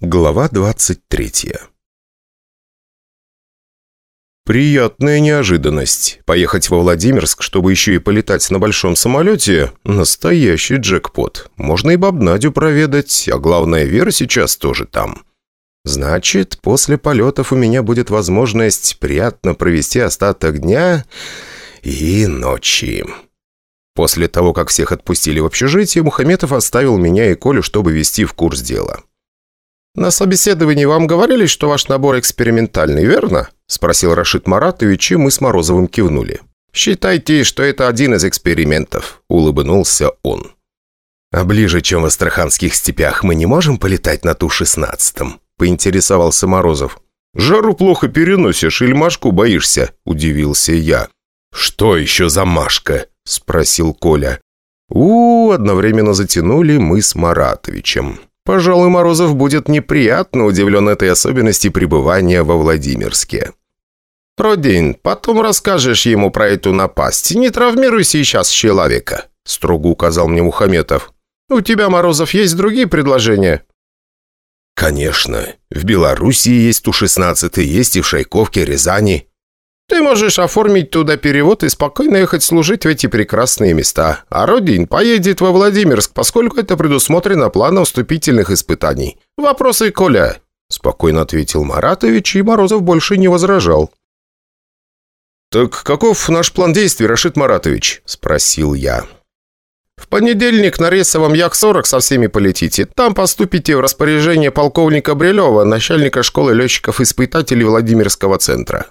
Глава 23 Приятная неожиданность. Поехать во Владимирск, чтобы еще и полетать на большом самолете – настоящий джекпот. Можно и бабнадю проведать, а главное, Вера сейчас тоже там. Значит, после полетов у меня будет возможность приятно провести остаток дня и ночи. После того, как всех отпустили в общежитие, Мухаметов оставил меня и Колю, чтобы вести в курс дела. «На собеседовании вам говорили, что ваш набор экспериментальный, верно?» – спросил Рашид Маратович, и мы с Морозовым кивнули. «Считайте, что это один из экспериментов», – улыбнулся он. «А ближе, чем в Астраханских степях, мы не можем полетать на Ту-16?» – поинтересовался Морозов. «Жару плохо переносишь или Машку боишься?» – удивился я. «Что еще за Машка?» – спросил Коля. у, одновременно затянули мы с Маратовичем. Пожалуй, Морозов будет неприятно удивлен этой особенности пребывания во Владимирске. «Родин, потом расскажешь ему про эту напасть. Не травмируй сейчас человека», – строго указал мне Мухаметов. «У тебя, Морозов, есть другие предложения?» «Конечно. В Белоруссии есть Ту-16, есть и в Шайковке, Рязани. Ты можешь оформить туда перевод и спокойно ехать служить в эти прекрасные места. А Родин поедет во Владимирск, поскольку это предусмотрено планом вступительных испытаний. Вопросы, Коля?» Спокойно ответил Маратович, и Морозов больше не возражал. «Так каков наш план действий, Рашид Маратович?» – спросил я. «В понедельник на рейсовом Як-40 со всеми полетите. Там поступите в распоряжение полковника Брилева, начальника школы летчиков-испытателей Владимирского центра.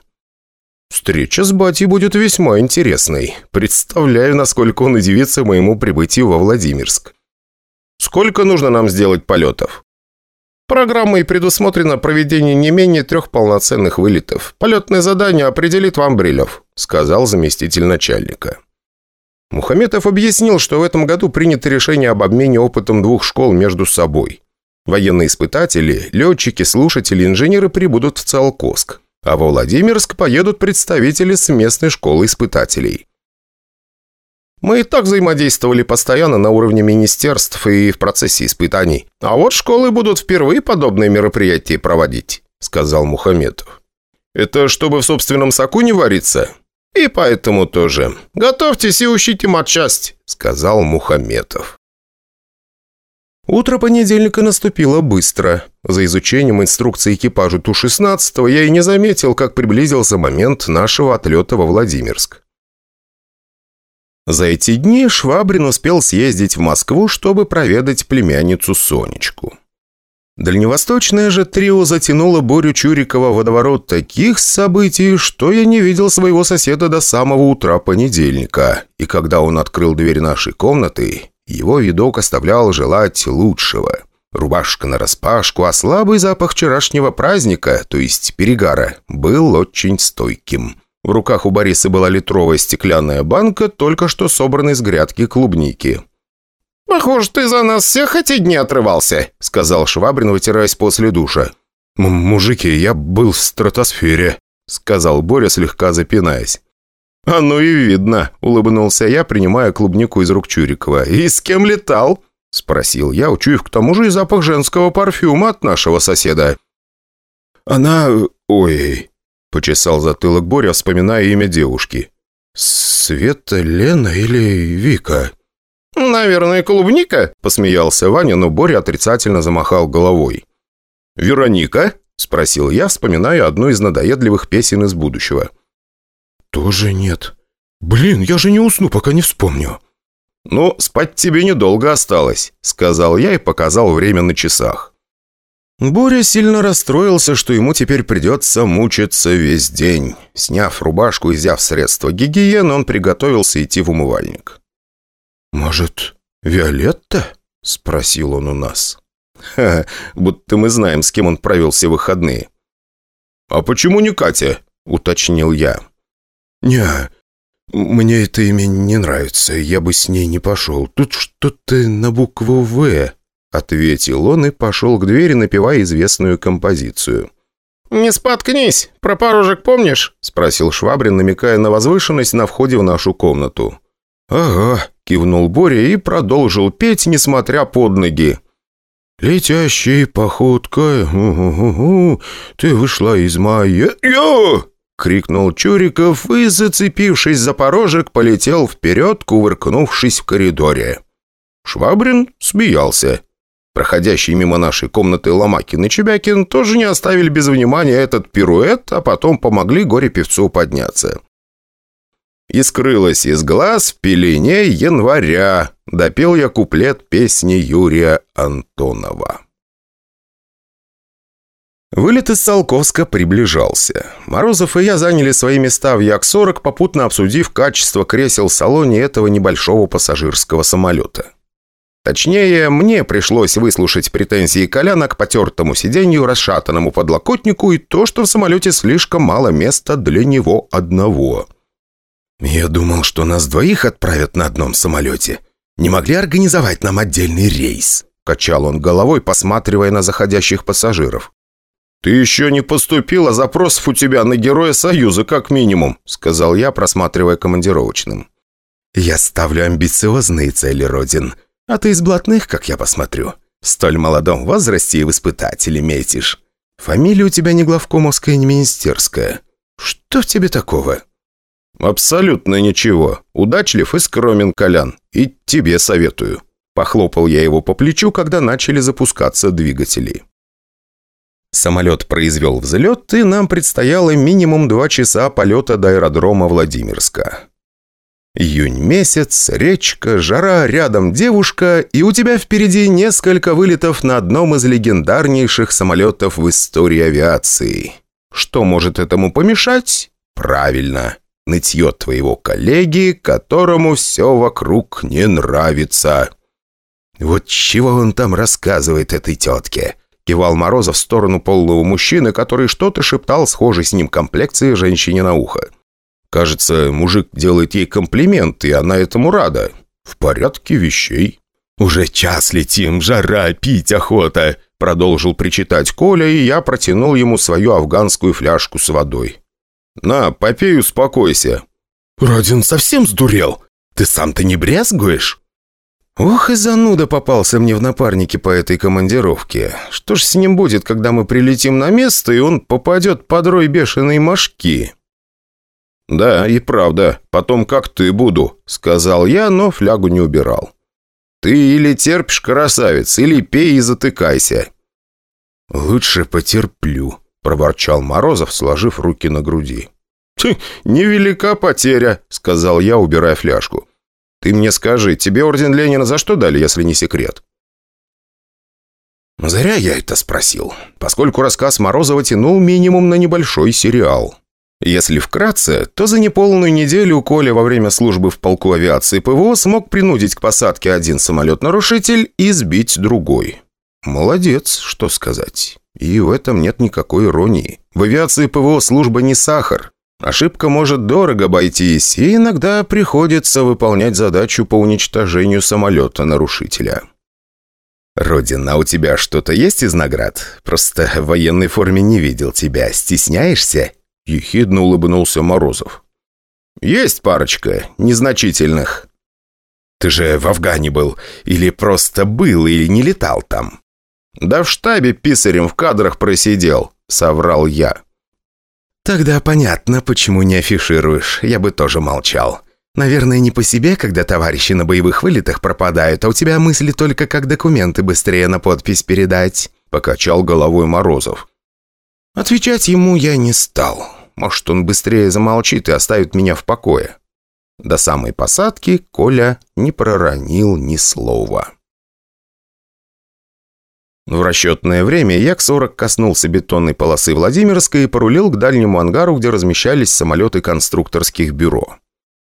Встреча с батей будет весьма интересной. Представляю, насколько он удивится моему прибытию во Владимирск. Сколько нужно нам сделать полетов? Программой предусмотрено проведение не менее трех полноценных вылетов. Полетное задание определит вам Брилев», — сказал заместитель начальника. Мухаметов объяснил, что в этом году принято решение об обмене опытом двух школ между собой. Военные испытатели, летчики, слушатели, инженеры прибудут в Циолковск а во Владимирск поедут представители с местной школы испытателей. Мы и так взаимодействовали постоянно на уровне министерств и в процессе испытаний. А вот школы будут впервые подобные мероприятия проводить», — сказал Мухаметов. «Это чтобы в собственном соку не вариться?» «И поэтому тоже. Готовьтесь и учите матчасть», — сказал Мухаметов. Утро понедельника наступило быстро. За изучением инструкции экипажу Ту-16 я и не заметил, как приблизился момент нашего отлета во Владимирск. За эти дни Швабрин успел съездить в Москву, чтобы проведать племянницу Сонечку. Дальневосточное же трио затянуло Борю Чурикова водоворот таких событий, что я не видел своего соседа до самого утра понедельника. И когда он открыл дверь нашей комнаты, его видок оставлял желать лучшего. Рубашка нараспашку, а слабый запах вчерашнего праздника, то есть перегара, был очень стойким. В руках у Бориса была литровая стеклянная банка, только что собранной с грядки клубники. «Похоже, ты за нас всех эти дни отрывался», — сказал Швабрин, вытираясь после душа. «Мужики, я был в стратосфере», — сказал Боря, слегка запинаясь. «А ну и видно», — улыбнулся я, принимая клубнику из рук Чурикова. «И с кем летал?» — спросил я, учуяв к тому же и запах женского парфюма от нашего соседа. «Она... Ой...» — почесал затылок Боря, вспоминая имя девушки. «Света, Лена или Вика?» «Наверное, клубника?» – посмеялся Ваня, но Боря отрицательно замахал головой. «Вероника?» – спросил я, вспоминая одну из надоедливых песен из будущего. «Тоже нет. Блин, я же не усну, пока не вспомню». «Ну, спать тебе недолго осталось», — сказал я и показал время на часах. Боря сильно расстроился, что ему теперь придется мучиться весь день. Сняв рубашку и взяв средства гигиены, он приготовился идти в умывальник. «Может, Виолетта?» — спросил он у нас. «Ха, будто мы знаем, с кем он провел все выходные». «А почему не Катя?» — уточнил я. «Не, мне это имя не нравится, я бы с ней не пошел. Тут что-то на букву «В», — ответил он и пошел к двери, напевая известную композицию. «Не споткнись! Про порожек помнишь?» — спросил Швабрин, намекая на возвышенность на входе в нашу комнату. «Ага», — кивнул Боря и продолжил петь, несмотря под ноги. Летящей походкой, у-у-у, ты вышла из моей... Крикнул Чуриков и, зацепившись за порожек, полетел вперед, кувыркнувшись в коридоре. Швабрин смеялся. Проходящие мимо нашей комнаты Ломакин и Чебякин тоже не оставили без внимания этот пируэт, а потом помогли горе-певцу подняться. И скрылась из глаз в пелене января. Допел я куплет песни Юрия Антонова. Вылет из Салковска приближался. Морозов и я заняли свои места в Як-40, попутно обсудив качество кресел в салоне этого небольшого пассажирского самолета. Точнее, мне пришлось выслушать претензии Коляна к потертому сиденью, расшатанному подлокотнику и то, что в самолете слишком мало места для него одного. «Я думал, что нас двоих отправят на одном самолете. Не могли организовать нам отдельный рейс?» Качал он головой, посматривая на заходящих пассажиров. «Ты еще не поступил, а запросов у тебя на Героя Союза как минимум», сказал я, просматривая командировочным. «Я ставлю амбициозные цели, Родин. А ты из блатных, как я посмотрю. В столь молодом возрасте и в испытатели метишь. Фамилия у тебя не главкомовская, не министерская. Что в тебе такого?» «Абсолютно ничего. Удачлив и скромен, Колян. И тебе советую». Похлопал я его по плечу, когда начали запускаться двигатели. Самолет произвел взлет, и нам предстояло минимум два часа полета до аэродрома Владимирска. Июнь месяц, речка, жара, рядом девушка, и у тебя впереди несколько вылетов на одном из легендарнейших самолетов в истории авиации. Что может этому помешать? Правильно, нытье твоего коллеги, которому все вокруг не нравится. «Вот чего он там рассказывает этой тетке?» Кивал Морозов в сторону полного мужчины, который что-то шептал схожей с ним комплекции женщине на ухо. Кажется, мужик делает ей комплимент, и она этому рада. В порядке вещей. «Уже час летим, жара, пить охота!» Продолжил причитать Коля, и я протянул ему свою афганскую фляжку с водой. «На, попей, успокойся». «Родин совсем сдурел? Ты сам-то не брезгуешь?» «Ох и зануда попался мне в напарнике по этой командировке. Что ж с ним будет, когда мы прилетим на место, и он попадет под рой бешеной мошки?» «Да, и правда. Потом как ты буду», — сказал я, но флягу не убирал. «Ты или терпишь, красавец, или пей и затыкайся». «Лучше потерплю», — проворчал Морозов, сложив руки на груди. «Ты, невелика потеря», — сказал я, убирая фляжку. «Ты мне скажи, тебе орден Ленина за что дали, если не секрет?» Зря я это спросил, поскольку рассказ Морозова тянул минимум на небольшой сериал. Если вкратце, то за неполную неделю Коля во время службы в полку авиации ПВО смог принудить к посадке один самолет-нарушитель и сбить другой. Молодец, что сказать. И в этом нет никакой иронии. В авиации ПВО служба не сахар. Ошибка может дорого обойтись, и иногда приходится выполнять задачу по уничтожению самолета-нарушителя. «Родина, у тебя что-то есть из наград? Просто в военной форме не видел тебя. Стесняешься?» – ехидно улыбнулся Морозов. «Есть парочка, незначительных». «Ты же в Афгане был, или просто был, или не летал там?» «Да в штабе писарем в кадрах просидел», – соврал я. «Тогда понятно, почему не афишируешь. Я бы тоже молчал. Наверное, не по себе, когда товарищи на боевых вылетах пропадают, а у тебя мысли только, как документы быстрее на подпись передать», – покачал головой Морозов. Отвечать ему я не стал. Может, он быстрее замолчит и оставит меня в покое. До самой посадки Коля не проронил ни слова. В расчетное время Як-40 коснулся бетонной полосы Владимирской и порулил к дальнему ангару, где размещались самолеты конструкторских бюро.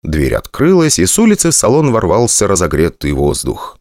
Дверь открылась, и с улицы в салон ворвался разогретый воздух.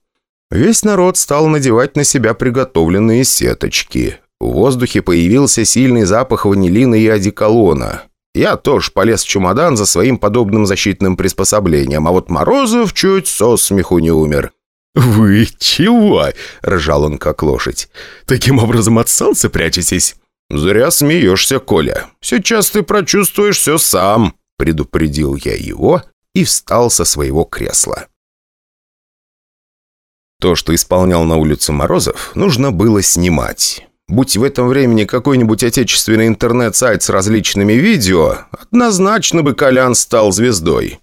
Весь народ стал надевать на себя приготовленные сеточки. В воздухе появился сильный запах ванилина и одеколона. Я тоже полез в чемодан за своим подобным защитным приспособлением, а вот Морозов чуть со смеху не умер. «Вы чего?» – ржал он как лошадь. «Таким образом от солнца прячетесь?» «Зря смеешься, Коля. Сейчас ты прочувствуешь все сам», – предупредил я его и встал со своего кресла. То, что исполнял на улице Морозов, нужно было снимать. Будь в этом времени какой-нибудь отечественный интернет-сайт с различными видео, однозначно бы Колян стал звездой.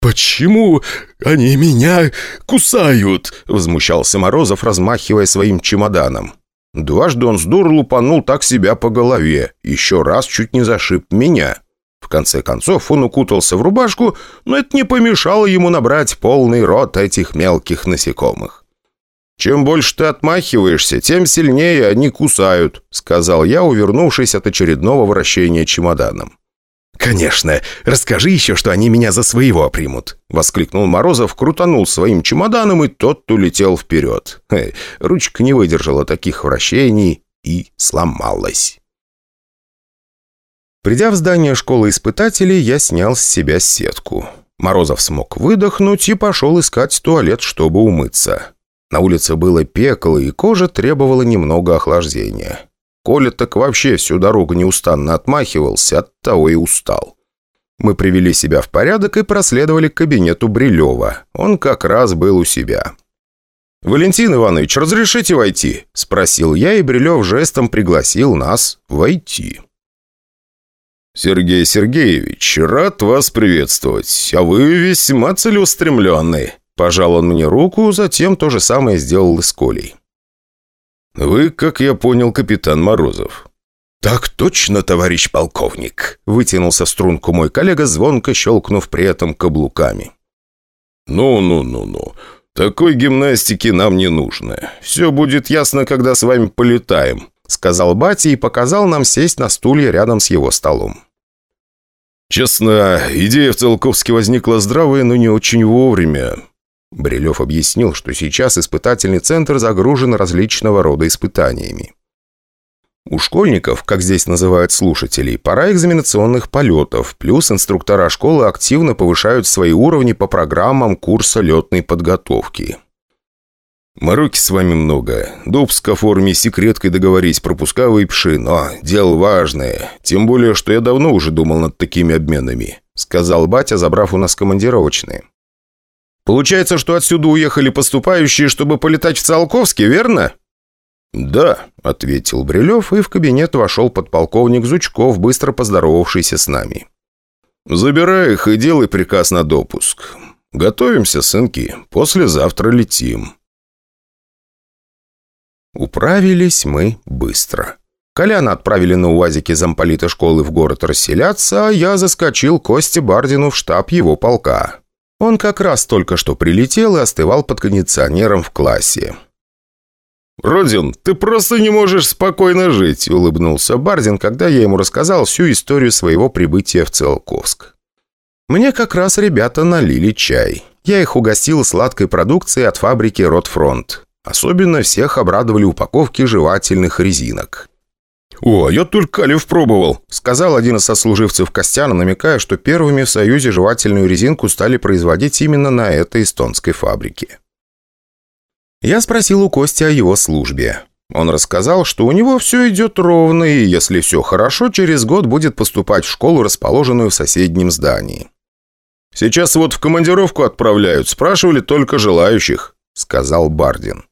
«Почему они меня кусают?» – возмущался Морозов, размахивая своим чемоданом. Дважды он с дур лупанул так себя по голове, еще раз чуть не зашиб меня. В конце концов он укутался в рубашку, но это не помешало ему набрать полный рот этих мелких насекомых. «Чем больше ты отмахиваешься, тем сильнее они кусают», — сказал я, увернувшись от очередного вращения чемоданом. «Конечно! Расскажи еще, что они меня за своего примут!» Воскликнул Морозов, крутанул своим чемоданом, и тот улетел вперед. Хе, ручка не выдержала таких вращений и сломалась. Придя в здание школы испытателей, я снял с себя сетку. Морозов смог выдохнуть и пошел искать туалет, чтобы умыться. На улице было пекло, и кожа требовала немного охлаждения. Коля так вообще всю дорогу неустанно отмахивался, от того и устал. Мы привели себя в порядок и проследовали к кабинету Брилева. Он как раз был у себя. «Валентин Иванович, разрешите войти?» – спросил я, и Брилев жестом пригласил нас войти. «Сергей Сергеевич, рад вас приветствовать, а вы весьма целеустремленный». Пожал он мне руку, затем то же самое сделал и с Колей. «Вы, как я понял, капитан Морозов». «Так точно, товарищ полковник!» Вытянулся в струнку мой коллега, звонко щелкнув при этом каблуками. «Ну-ну-ну-ну. Такой гимнастики нам не нужно. Все будет ясно, когда с вами полетаем», сказал батя и показал нам сесть на стулья рядом с его столом. «Честно, идея в Целковске возникла здравая, но не очень вовремя. Брилев объяснил, что сейчас испытательный центр загружен различного рода испытаниями. У школьников, как здесь называют слушателей, пора экзаменационных полетов, плюс инструктора школы активно повышают свои уровни по программам курса летной подготовки. «Мороки с вами много. Дубск о форме секреткой договорись, пропуска выпиши, но дело важное. Тем более, что я давно уже думал над такими обменами», сказал батя, забрав у нас командировочные. Получается, что отсюда уехали поступающие, чтобы полетать в Циолковске, верно?» «Да», — ответил Брилев, и в кабинет вошел подполковник Зучков, быстро поздоровавшийся с нами. «Забирай их и делай приказ на допуск. Готовимся, сынки, послезавтра летим». Управились мы быстро. Коляна отправили на УАЗике замполита школы в город расселяться, а я заскочил Косте Бардину в штаб его полка. Он как раз только что прилетел и остывал под кондиционером в классе. «Родин, ты просто не можешь спокойно жить», — улыбнулся Бардин, когда я ему рассказал всю историю своего прибытия в Циолковск. Мне как раз ребята налили чай. Я их угостил сладкой продукцией от фабрики «Ротфронт». Особенно всех обрадовали упаковки жевательных резинок. «О, я только калив пробовал», — сказал один из сослуживцев Костяна, намекая, что первыми в Союзе жевательную резинку стали производить именно на этой эстонской фабрике. Я спросил у Кости о его службе. Он рассказал, что у него все идет ровно, и если все хорошо, через год будет поступать в школу, расположенную в соседнем здании. «Сейчас вот в командировку отправляют, спрашивали только желающих», — сказал Бардин.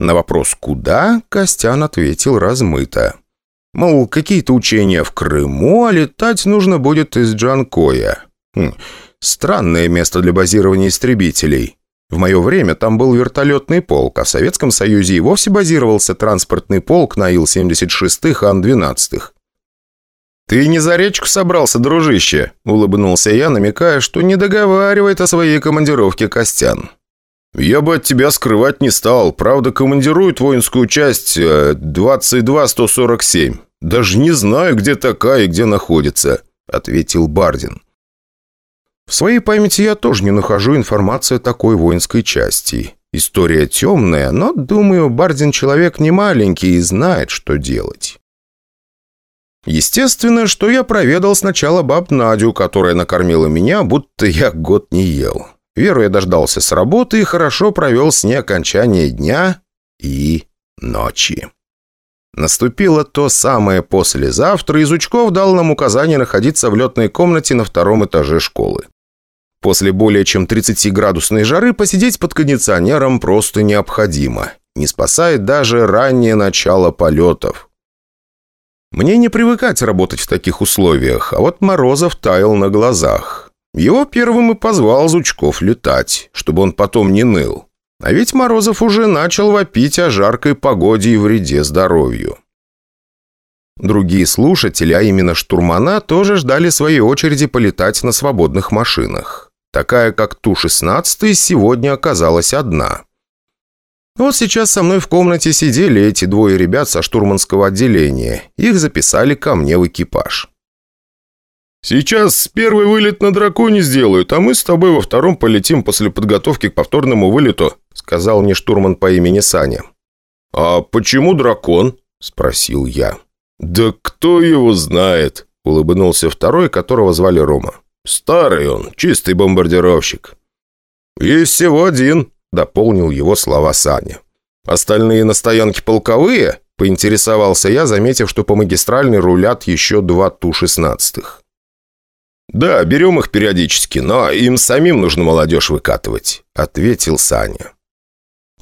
На вопрос «Куда?» Костян ответил размыто. Мол, какие-то учения в Крыму, а летать нужно будет из Джанкоя. Хм, странное место для базирования истребителей. В мое время там был вертолетный полк, а в Советском Союзе и вовсе базировался транспортный полк на Ил-76 Ан-12. «Ты не за речку собрался, дружище?» – улыбнулся я, намекая, что не договаривает о своей командировке Костян. «Я бы от тебя скрывать не стал. Правда, командирует воинскую часть 22-147. Э, Даже не знаю, где такая и где находится», — ответил Бардин. «В своей памяти я тоже не нахожу информации о такой воинской части. История темная, но, думаю, Бардин человек не маленький и знает, что делать». Естественно, что я проведал сначала баб Надю, которая накормила меня, будто я год не ел. Веру я дождался с работы и хорошо провел с ней окончание дня и ночи. Наступило то самое послезавтра, и Зучков дал нам указание находиться в летной комнате на втором этаже школы. После более чем 30-градусной жары посидеть под кондиционером просто необходимо. Не спасает даже раннее начало полетов. Мне не привыкать работать в таких условиях, а вот Морозов таял на глазах. Его первым и позвал Зучков летать, чтобы он потом не ныл. А ведь Морозов уже начал вопить о жаркой погоде и вреде здоровью. Другие слушатели, а именно штурмана, тоже ждали своей очереди полетать на свободных машинах. Такая, как Ту-16, сегодня оказалась одна. Вот сейчас со мной в комнате сидели эти двое ребят со штурманского отделения. Их записали ко мне в экипаж. «Сейчас первый вылет на драконе сделают, а мы с тобой во втором полетим после подготовки к повторному вылету», сказал мне штурман по имени Саня. «А почему дракон?» – спросил я. «Да кто его знает?» – улыбнулся второй, которого звали Рома. «Старый он, чистый бомбардировщик». «Есть всего один», – дополнил его слова Саня. «Остальные на стоянке полковые?» – поинтересовался я, заметив, что по магистральной рулят еще два Ту-16. «Да, берем их периодически, но им самим нужно молодежь выкатывать», – ответил Саня.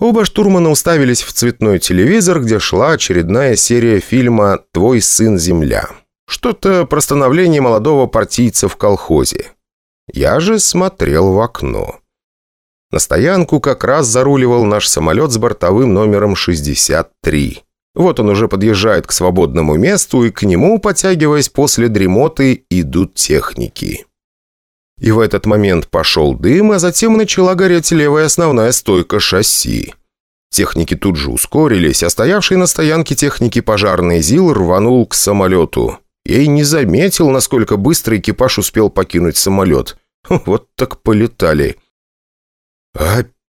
Оба штурмана уставились в цветной телевизор, где шла очередная серия фильма «Твой сын Земля». Что-то про становление молодого партийца в колхозе. Я же смотрел в окно. На стоянку как раз заруливал наш самолет с бортовым номером 63. Вот он уже подъезжает к свободному месту, и к нему, подтягиваясь после дремоты, идут техники. И в этот момент пошел дым, а затем начала гореть левая основная стойка шасси. Техники тут же ускорились, а стоявший на стоянке техники пожарный ЗИЛ рванул к самолету. И не заметил, насколько быстро экипаж успел покинуть самолет. Вот так полетали.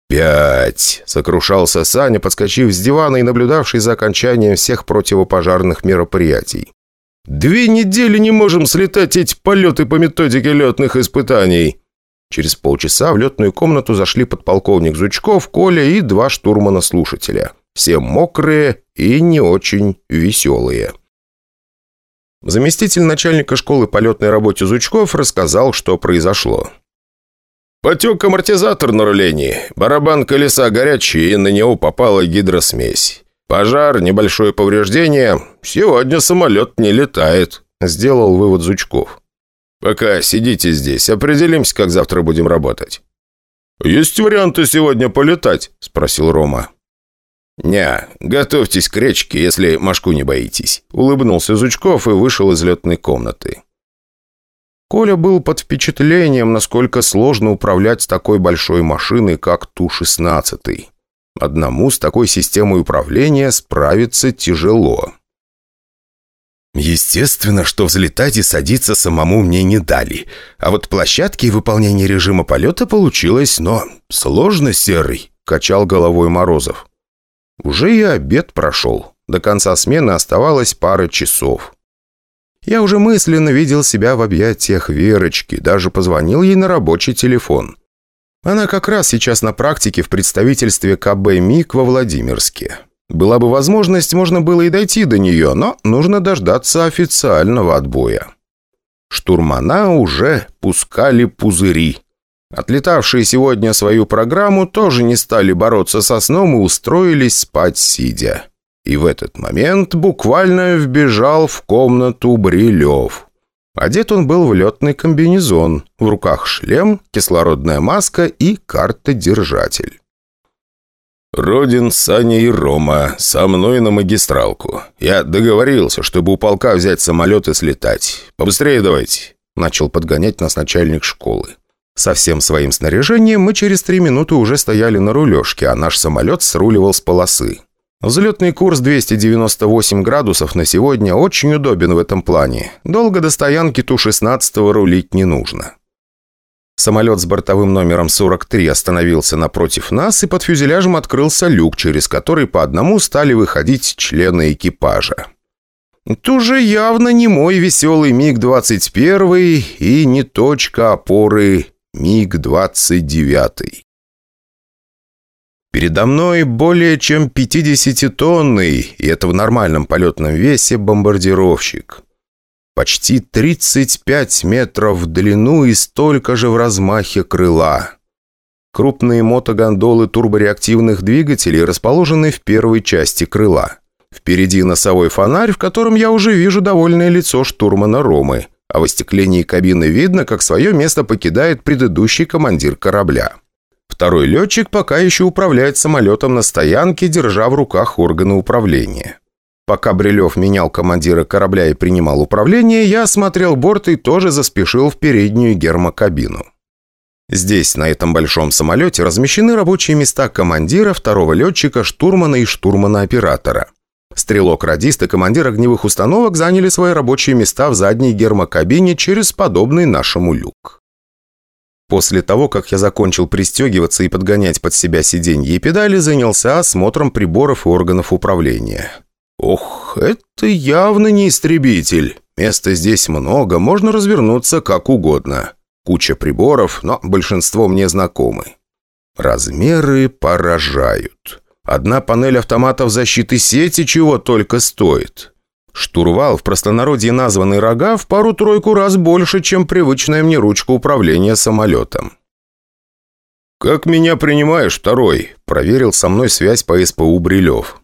«Опять!» – сокрушался Саня, подскочив с дивана и наблюдавший за окончанием всех противопожарных мероприятий. Две недели не можем слетать эти полеты по методике летных испытаний». Через полчаса в летную комнату зашли подполковник Зучков, Коля и два штурмана-слушателя. Все мокрые и не очень веселые. Заместитель начальника школы полетной работе Зучков рассказал, что произошло. «Потек амортизатор на рулении. Барабан колеса горячий, и на него попала гидросмесь. «Пожар, небольшое повреждение. Сегодня самолет не летает», — сделал вывод Зучков. «Пока сидите здесь, определимся, как завтра будем работать». «Есть варианты сегодня полетать?» — спросил Рома. «Не, готовьтесь к речке, если машку не боитесь», — улыбнулся Зучков и вышел из летной комнаты. Коля был под впечатлением, насколько сложно управлять такой большой машиной, как Ту-16. Одному с такой системой управления справиться тяжело. Естественно, что взлетать и садиться самому мне не дали. А вот площадки и выполнение режима полета получилось, но сложно, Серый, качал головой Морозов. Уже и обед прошел. До конца смены оставалось пара часов. Я уже мысленно видел себя в объятиях Верочки, даже позвонил ей на рабочий телефон. Она как раз сейчас на практике в представительстве КБ МИК во Владимирске. Была бы возможность, можно было и дойти до нее, но нужно дождаться официального отбоя. Штурмана уже пускали пузыри. Отлетавшие сегодня свою программу тоже не стали бороться со сном и устроились спать сидя. И в этот момент буквально вбежал в комнату Брилев. Одет он был в летный комбинезон, в руках шлем, кислородная маска и карта-держатель. «Родин, Саня и Рома, со мной на магистралку. Я договорился, чтобы у полка взять самолет и слетать. Побыстрее давайте», — начал подгонять нас начальник школы. Со всем своим снаряжением мы через три минуты уже стояли на рулежке, а наш самолет сруливал с полосы. Взлетный курс 298 градусов на сегодня очень удобен в этом плане. Долго до стоянки Ту-16 рулить не нужно. Самолет с бортовым номером 43 остановился напротив нас, и под фюзеляжем открылся люк, через который по одному стали выходить члены экипажа. Это уже явно не мой веселый МиГ-21 и не точка опоры МиГ-29. Передо мной более чем 50-тонный, и это в нормальном полетном весе, бомбардировщик. Почти 35 метров в длину и столько же в размахе крыла. Крупные мотогондолы турбореактивных двигателей расположены в первой части крыла. Впереди носовой фонарь, в котором я уже вижу довольное лицо штурмана Ромы, а в остеклении кабины видно, как свое место покидает предыдущий командир корабля. Второй летчик пока еще управляет самолетом на стоянке, держа в руках органы управления. Пока Брилев менял командира корабля и принимал управление, я осмотрел борт и тоже заспешил в переднюю гермокабину. Здесь, на этом большом самолете, размещены рабочие места командира, второго летчика, штурмана и штурмана-оператора. Стрелок-радист и командир огневых установок заняли свои рабочие места в задней гермокабине через подобный нашему люк. После того, как я закончил пристегиваться и подгонять под себя сиденье и педали, занялся осмотром приборов и органов управления. Ох, это явно не истребитель. Места здесь много, можно развернуться как угодно. Куча приборов, но большинство мне знакомы. Размеры поражают. Одна панель автоматов защиты сети чего только стоит. Штурвал, в простонародье названный рога, в пару-тройку раз больше, чем привычная мне ручка управления самолетом. «Как меня принимаешь, второй?» – проверил со мной связь по СПУ Брилев.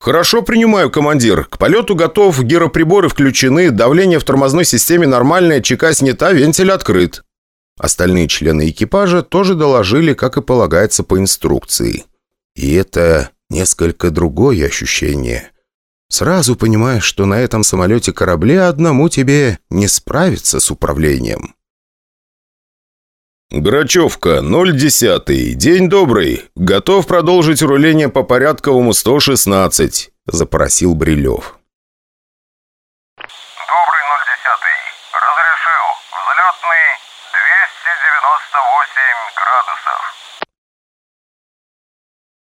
«Хорошо принимаю, командир. К полету готов, гироприборы включены, давление в тормозной системе нормальное, чека снята, вентиль открыт». Остальные члены экипажа тоже доложили, как и полагается по инструкции. И это несколько другое ощущение. Сразу понимаешь, что на этом самолете-корабле одному тебе не справиться с управлением. «Грачевка, 010. День добрый. Готов продолжить руление по порядковому 116», – запросил Брилев. «Добрый, 010. Разрешил. Взлетный 298 градусов».